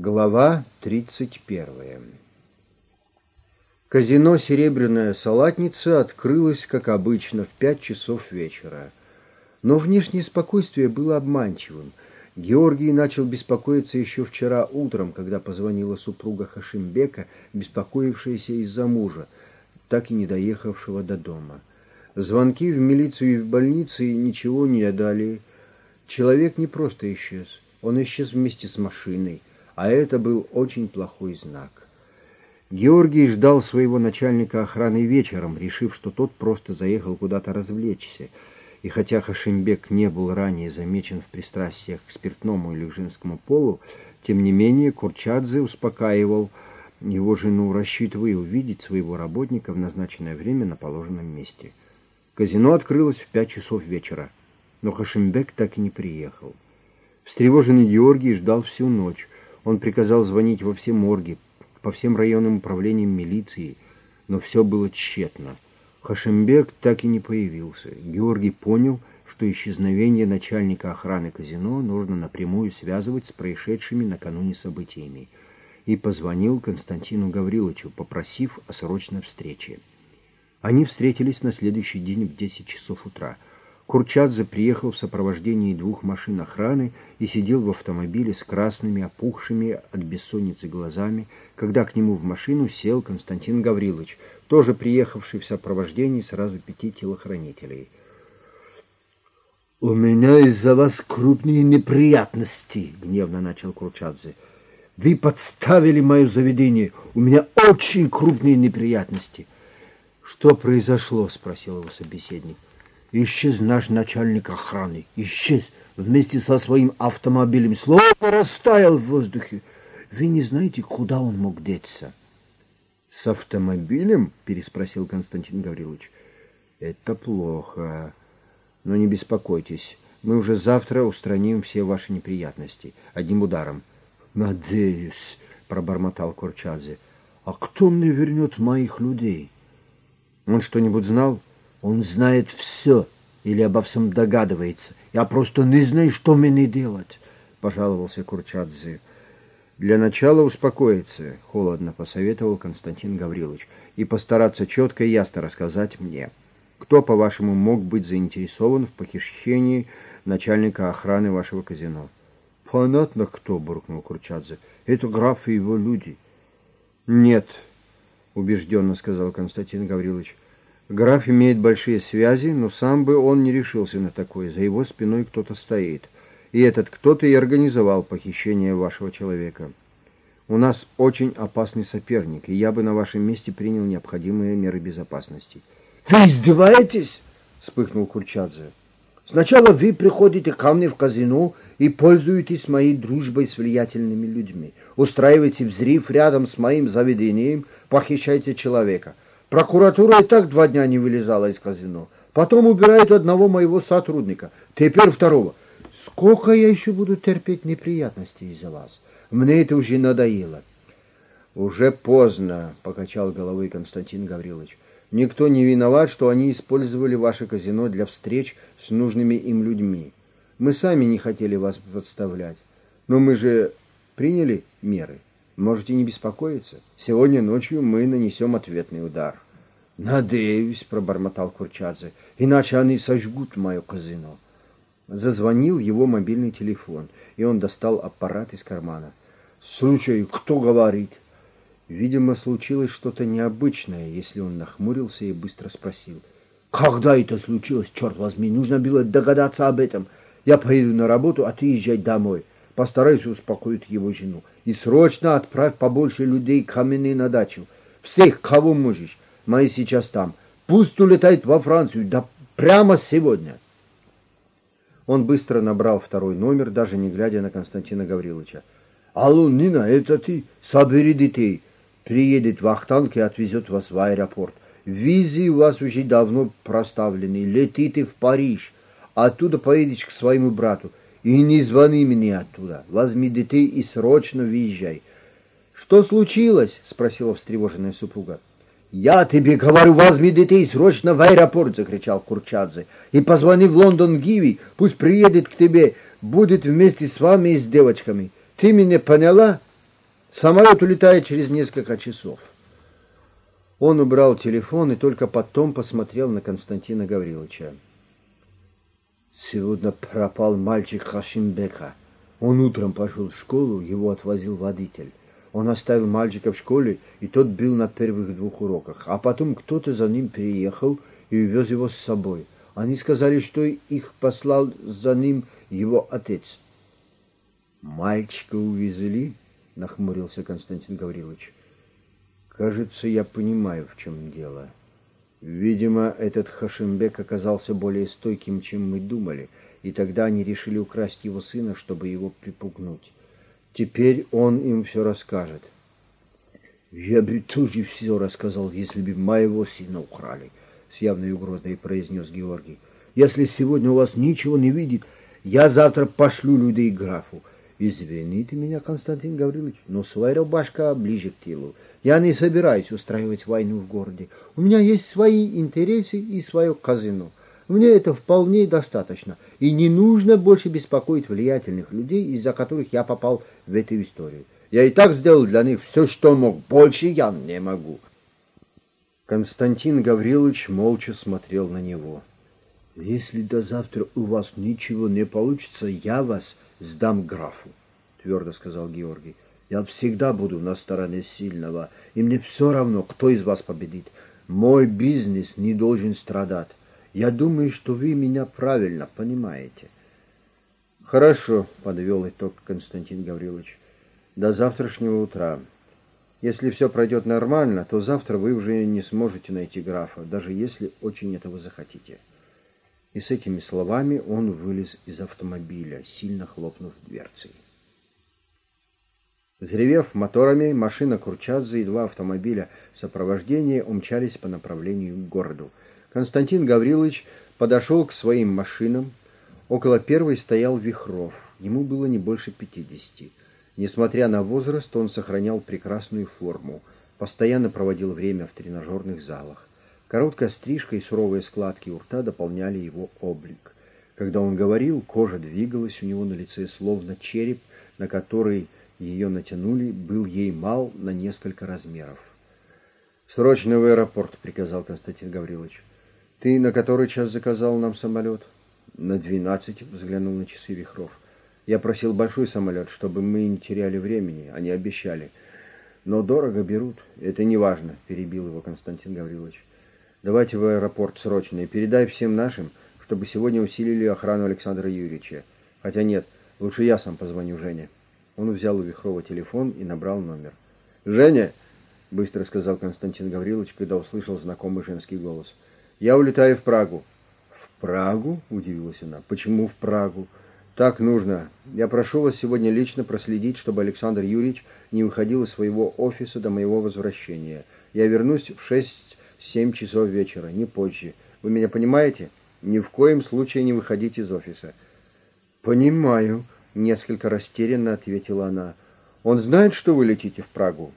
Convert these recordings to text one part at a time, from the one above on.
Глава 31 Казино «Серебряная салатница» открылось, как обычно, в пять часов вечера. Но внешнее спокойствие было обманчивым. Георгий начал беспокоиться еще вчера утром, когда позвонила супруга Хашимбека, беспокоившаяся из-за мужа, так и не доехавшего до дома. Звонки в милицию и в больнице ничего не дали. Человек не просто исчез, он исчез вместе с машиной а это был очень плохой знак. Георгий ждал своего начальника охраны вечером, решив, что тот просто заехал куда-то развлечься. И хотя Хашимбек не был ранее замечен в пристрастиях к спиртному или к женскому полу, тем не менее Курчадзе успокаивал его жену, рассчитывая увидеть своего работника в назначенное время на положенном месте. Казино открылось в пять часов вечера, но Хашимбек так и не приехал. Встревоженный Георгий ждал всю ночь, он приказал звонить во все морги, по всем районным управлениям милиции, но все было тщетно. Хашимбек так и не появился. Георгий понял, что исчезновение начальника охраны казино нужно напрямую связывать с происшедшими накануне событиями, и позвонил Константину Гавриловичу, попросив о срочной встрече. Они встретились на следующий день в 10 часов утра – Курчадзе приехал в сопровождении двух машин охраны и сидел в автомобиле с красными, опухшими от бессонницы глазами, когда к нему в машину сел Константин Гаврилович, тоже приехавший в сопровождении сразу пяти телохранителей. «У меня из-за вас крупные неприятности», — гневно начал Курчадзе. «Вы подставили мое заведение. У меня очень крупные неприятности». «Что произошло?» — спросил его собеседник. Исчез наш начальник охраны. Исчез вместе со своим автомобилем. Слово растаял в воздухе. Вы не знаете, куда он мог деться? — С автомобилем? — переспросил Константин Гаврилович. — Это плохо. Но не беспокойтесь. Мы уже завтра устраним все ваши неприятности. Одним ударом. — Надеюсь, — пробормотал Курчадзе. — А кто мне вернет моих людей? Он что-нибудь знал? — он знает все или обо всем догадывается. Я просто не знаю, что мне делать, — пожаловался Курчадзе. Для начала успокоиться, — холодно посоветовал Константин Гаврилович, — и постараться четко и ясно рассказать мне, кто, по-вашему, мог быть заинтересован в похищении начальника охраны вашего казино. — Понятно, кто, — буркнул Курчадзе. — Это граф и его люди. — Нет, — убежденно сказал Константин Гаврилович. Граф имеет большие связи, но сам бы он не решился на такое. За его спиной кто-то стоит. И этот кто-то и организовал похищение вашего человека. У нас очень опасный соперник, и я бы на вашем месте принял необходимые меры безопасности. — Вы издеваетесь? — вспыхнул Курчадзе. — Сначала вы приходите ко мне в казино и пользуетесь моей дружбой с влиятельными людьми. Устраиваете взрыв рядом с моим заведением, похищаете человека — Прокуратура и так два дня не вылезала из казино. Потом убирают одного моего сотрудника. Теперь второго. Сколько я еще буду терпеть неприятности из-за вас? Мне это уже надоело. Уже поздно, покачал головой Константин Гаврилович. Никто не виноват, что они использовали ваше казино для встреч с нужными им людьми. Мы сами не хотели вас подставлять. Но мы же приняли меры. Можете не беспокоиться. Сегодня ночью мы нанесем ответный удар. — Надеюсь, — пробормотал Курчадзе, — иначе они сожгут мое казино. Зазвонил его мобильный телефон, и он достал аппарат из кармана. — Слушай, кто говорит? Видимо, случилось что-то необычное, если он нахмурился и быстро спросил. — Когда это случилось, черт возьми? Нужно было догадаться об этом. Я поеду на работу, а ты езжай домой. Постарайся успокоить его жену. И срочно отправь побольше людей ко мне на дачу. Всех, кого можешь. Мои сейчас там. Пусть улетает во Францию, да прямо сегодня. Он быстро набрал второй номер, даже не глядя на Константина Гавриловича. «Алло, Нина, это ты? Собери детей. Приедет Вахтанг и отвезет вас в аэропорт. Визы у вас уже давно проставлены. Летите в Париж. Оттуда поедешь к своему брату. И не звони мне оттуда. Возьми детей и срочно въезжай. Что случилось? Спросила встревоженная супруга. «Я тебе говорю, возьми детей срочно в аэропорт!» — закричал Курчадзе. «И позвони в Лондон Гиви, пусть приедет к тебе, будет вместе с вами и с девочками. Ты меня поняла?» Самолет улетает через несколько часов. Он убрал телефон и только потом посмотрел на Константина Гавриловича. Сегодня пропал мальчик Хашимбека. Он утром пошел в школу, его отвозил водитель. Он оставил мальчика в школе, и тот был на первых двух уроках. А потом кто-то за ним приехал и увез его с собой. Они сказали, что их послал за ним его отец. «Мальчика увезли?» — нахмурился Константин Гаврилович. «Кажется, я понимаю, в чем дело. Видимо, этот Хашимбек оказался более стойким, чем мы думали, и тогда они решили украсть его сына, чтобы его припугнуть. Теперь он им все расскажет». «Я бы тоже все рассказал, если бы моего сына украли», — с явной угрозой произнес Георгий. «Если сегодня у вас ничего не видит, я завтра пошлю людей графу. Извините меня, Константин Гаврилович, но своя рубашка ближе к телу. Я не собираюсь устраивать войну в городе. У меня есть свои интересы и свое казино. Мне это вполне достаточно. И не нужно больше беспокоить влиятельных людей, из-за которых я попал в эту историю. Я и так сделал для них все, что мог. Больше я не могу. Константин Гаврилович молча смотрел на него. «Если до завтра у вас ничего не получится, я вас сдам графу, — твердо сказал Георгий. Я всегда буду на стороне сильного, и мне все равно, кто из вас победит. Мой бизнес не должен страдать. Я думаю, что вы меня правильно понимаете. Хорошо, — подвел итог Константин Гаврилович. До завтрашнего утра. Если все пройдет нормально, то завтра вы уже не сможете найти графа, даже если очень этого захотите. И с этими словами он вылез из автомобиля, сильно хлопнув дверцей. Взревев моторами, машина Курчадзе и два автомобиля сопровождения умчались по направлению к городу. Константин Гаврилович подошел к своим машинам. Около первой стоял Вихров. Ему было не больше пятидесяти. Несмотря на возраст, он сохранял прекрасную форму, постоянно проводил время в тренажерных залах. Короткая стрижка и суровые складки у рта дополняли его облик. Когда он говорил, кожа двигалась у него на лице, словно череп, на который ее натянули, был ей мал на несколько размеров. «Срочно в аэропорт», — приказал Константин Гаврилович. «Ты на который час заказал нам самолет?» «На двенадцать», — взглянул на часы Вихров. «Я просил большой самолет, чтобы мы не теряли времени, они обещали. Но дорого берут, это не важно», — перебил его Константин Гаврилович. Давайте в аэропорт срочно и передай всем нашим, чтобы сегодня усилили охрану Александра Юрьевича. Хотя нет, лучше я сам позвоню Жене. Он взял у Вихрова телефон и набрал номер. «Женя!» — быстро сказал Константин Гаврилович, когда услышал знакомый женский голос. «Я улетаю в Прагу». «В Прагу?» — удивилась она. «Почему в Прагу?» «Так нужно. Я прошу вас сегодня лично проследить, чтобы Александр Юрьевич не выходил из своего офиса до моего возвращения. Я вернусь в шесть семь часов вечера, не позже. Вы меня понимаете? Ни в коем случае не выходить из офиса. Понимаю, несколько растерянно ответила она. Он знает, что вы летите в Прагу?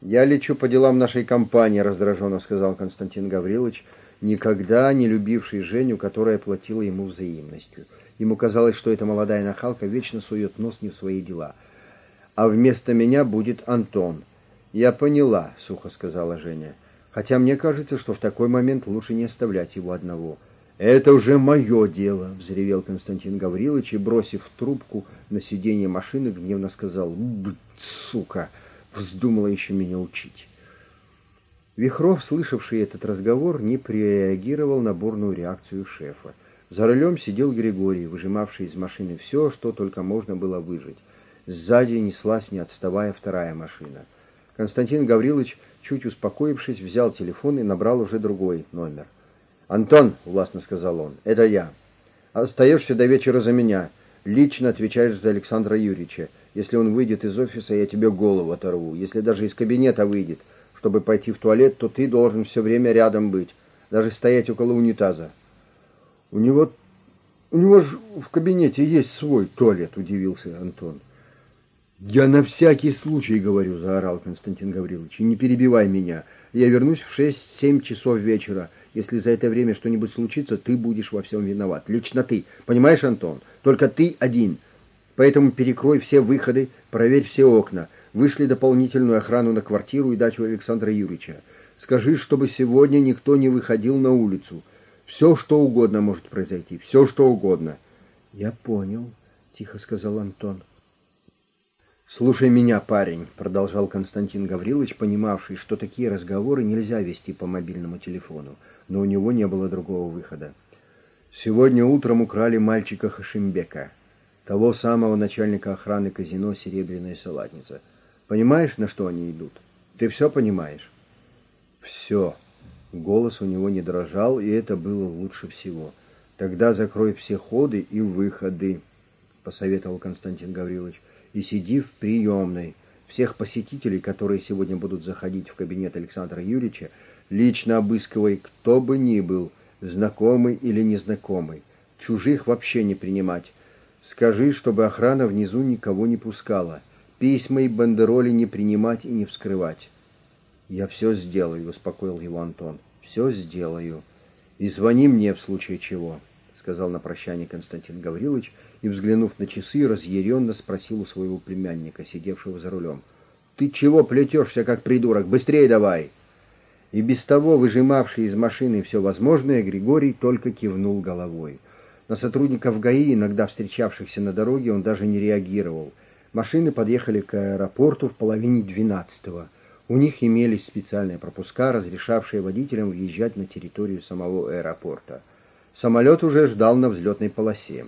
Я лечу по делам нашей компании, раздраженно сказал Константин Гаврилович, никогда не любивший Женю, которая платила ему взаимностью. Ему казалось, что эта молодая нахалка вечно сует нос не в свои дела. А вместо меня будет Антон. Я поняла, сухо сказала Женя. Хотя мне кажется, что в такой момент лучше не оставлять его одного. «Это уже мое дело!» — взревел Константин Гаврилович и, бросив трубку на сиденье машины, гневно сказал «Сука! Вздумала еще меня учить!» Вихров, слышавший этот разговор, не прореагировал на бурную реакцию шефа. За рулем сидел Григорий, выжимавший из машины все, что только можно было выжить. Сзади неслась, не отставая, вторая машина. Константин Гаврилович Чуть успокоившись, взял телефон и набрал уже другой номер. «Антон», — властно сказал он, — «это я. Остаешься до вечера за меня. Лично отвечаешь за Александра Юрьевича. Если он выйдет из офиса, я тебе голову оторву. Если даже из кабинета выйдет, чтобы пойти в туалет, то ты должен все время рядом быть, даже стоять около унитаза». «У него... у него же в кабинете есть свой туалет», — удивился Антон. «Я на всякий случай говорю», — заорал Константин Гаврилович, — «и не перебивай меня. Я вернусь в шесть-семь часов вечера. Если за это время что-нибудь случится, ты будешь во всем виноват. Лично ты. Понимаешь, Антон? Только ты один. Поэтому перекрой все выходы, проверь все окна. Вышли дополнительную охрану на квартиру и дачу Александра Юрьевича. Скажи, чтобы сегодня никто не выходил на улицу. Все, что угодно может произойти, все, что угодно. Я понял, тихо сказал Антон. «Слушай меня, парень», — продолжал Константин Гаврилович, понимавший, что такие разговоры нельзя вести по мобильному телефону, но у него не было другого выхода. «Сегодня утром украли мальчика Хашимбека, того самого начальника охраны казино «Серебряная салатница». Понимаешь, на что они идут? Ты все понимаешь?» «Все». Голос у него не дрожал, и это было лучше всего. «Тогда закрой все ходы и выходы», — посоветовал Константин Гаврилович и сиди в приемной. Всех посетителей, которые сегодня будут заходить в кабинет Александра Юрьевича, лично обыскивай кто бы ни был, знакомый или незнакомый. Чужих вообще не принимать. Скажи, чтобы охрана внизу никого не пускала. Письма и бандероли не принимать и не вскрывать. «Я все сделаю», — успокоил его Антон. «Все сделаю. И звони мне в случае чего», — сказал на прощание Константин Гаврилович, — и, взглянув на часы, разъяренно спросил у своего племянника, сидевшего за рулем. «Ты чего плетешься, как придурок? Быстрее давай!» И без того, выжимавший из машины все возможное, Григорий только кивнул головой. На сотрудников ГАИ, иногда встречавшихся на дороге, он даже не реагировал. Машины подъехали к аэропорту в половине двенадцатого. У них имелись специальные пропуска, разрешавшие водителям въезжать на территорию самого аэропорта. Самолет уже ждал на взлетной полосе.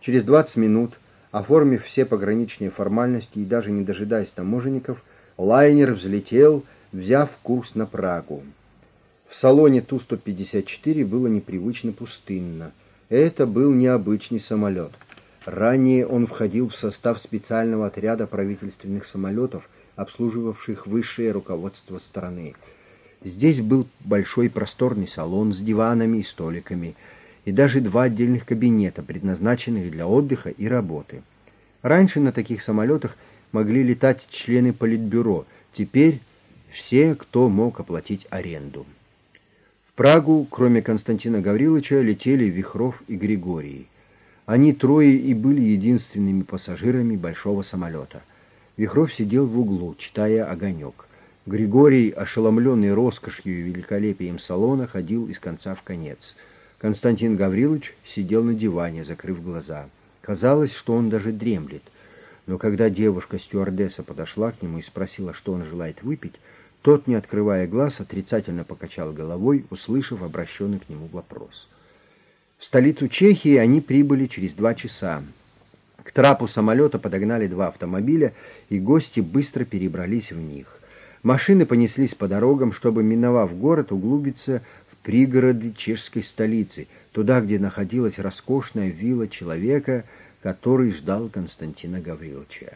Через 20 минут, оформив все пограничные формальности и даже не дожидаясь таможенников, лайнер взлетел, взяв курс на Прагу. В салоне Ту-154 было непривычно пустынно. Это был необычный самолет. Ранее он входил в состав специального отряда правительственных самолетов, обслуживавших высшее руководство страны. Здесь был большой просторный салон с диванами и столиками – и даже два отдельных кабинета, предназначенных для отдыха и работы. Раньше на таких самолетах могли летать члены политбюро, теперь все, кто мог оплатить аренду. В Прагу, кроме Константина Гавриловича, летели Вихров и Григорий. Они трое и были единственными пассажирами большого самолета. Вихров сидел в углу, читая «Огонек». Григорий, ошеломленный роскошью и великолепием салона, ходил из конца в конец – Константин Гаврилович сидел на диване, закрыв глаза. Казалось, что он даже дремлет. Но когда девушка-стюардесса подошла к нему и спросила, что он желает выпить, тот, не открывая глаз, отрицательно покачал головой, услышав обращенный к нему вопрос. В столицу Чехии они прибыли через два часа. К трапу самолета подогнали два автомобиля, и гости быстро перебрались в них. Машины понеслись по дорогам, чтобы, миновав город, углубиться пригороды чешской столицы, туда, где находилась роскошная вилла человека, который ждал Константина Гавриловича.